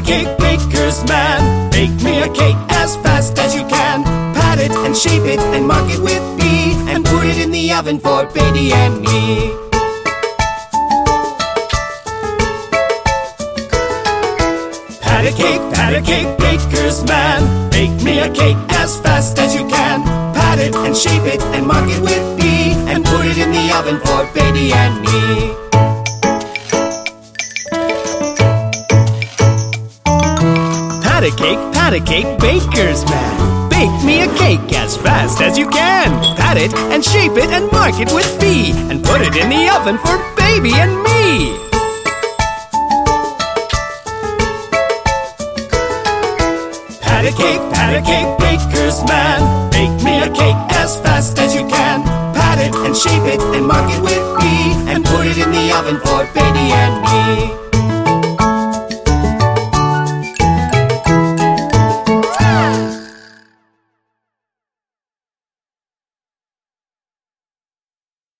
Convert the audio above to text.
a cake baker's man. Bake me a cake as fast as you can. Pat it and shape it and mark it with B. And put it in the oven for Betty and me. Pat a cake, pat a cake, baker's man. Bake me a cake as fast as you can. Pat it and shape it and mark it with B. And put it in the oven for Betty and me. Pat a cake, pat a cake, baker's man. Bake me a cake as fast as you can. Pat it and shape it and mark it with B. And put it in the oven for baby and me. Pat a cake, pat a cake, baker's man. Bake me a cake as fast as you can. Pat it and shape it and mark it with B. And put it in the oven for Betty and me.